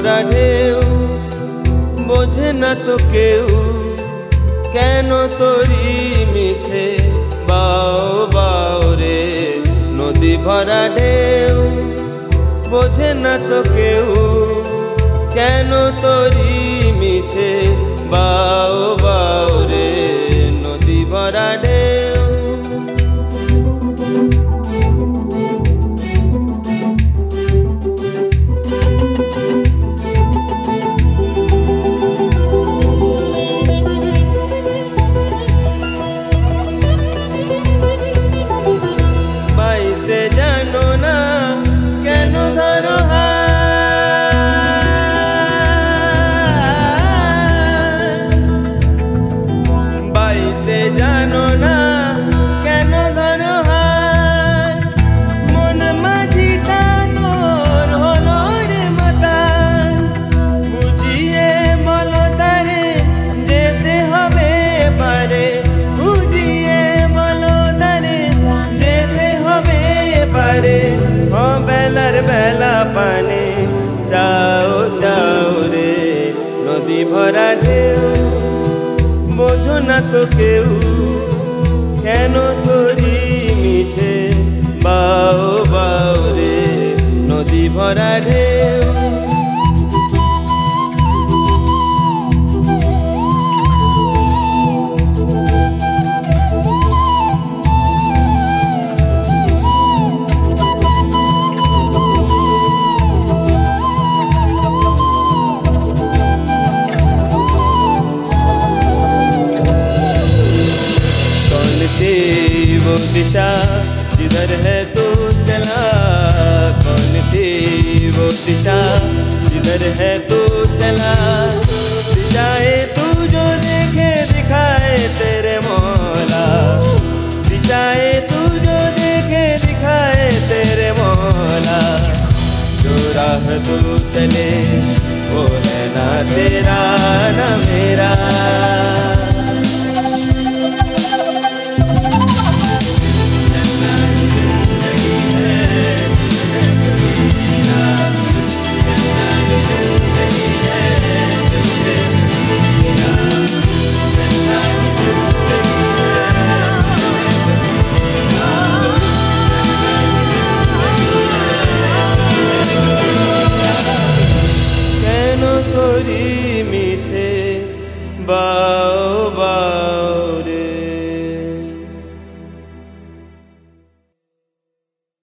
ভরা ঢেউ, বোঝে না তো কেউ কেন তোরি মিছে। বাও বাও রে, নদী ভরা ঢেউ, বোঝে না তো কেউ কেন তোরি মিছে। বাও বাও রে, নদী ভরা ঢেউ। ভরা ঢেউ, বোঝো না তো কেউ, কেন তোরি মিঠে বাও বাও রে, নদী ভরা ঢেউ। वो दिशा, जिधर है तू चला। कौन सी वो दिशा, जिधर है तू चला। दिशाए तू जो देखे, दिखाए तेरे मौला। दिशाए तू जो देखे, दिखाए तेरे मौला। जो राह तू चले, वो है ना तेरा, ना मेरा। love.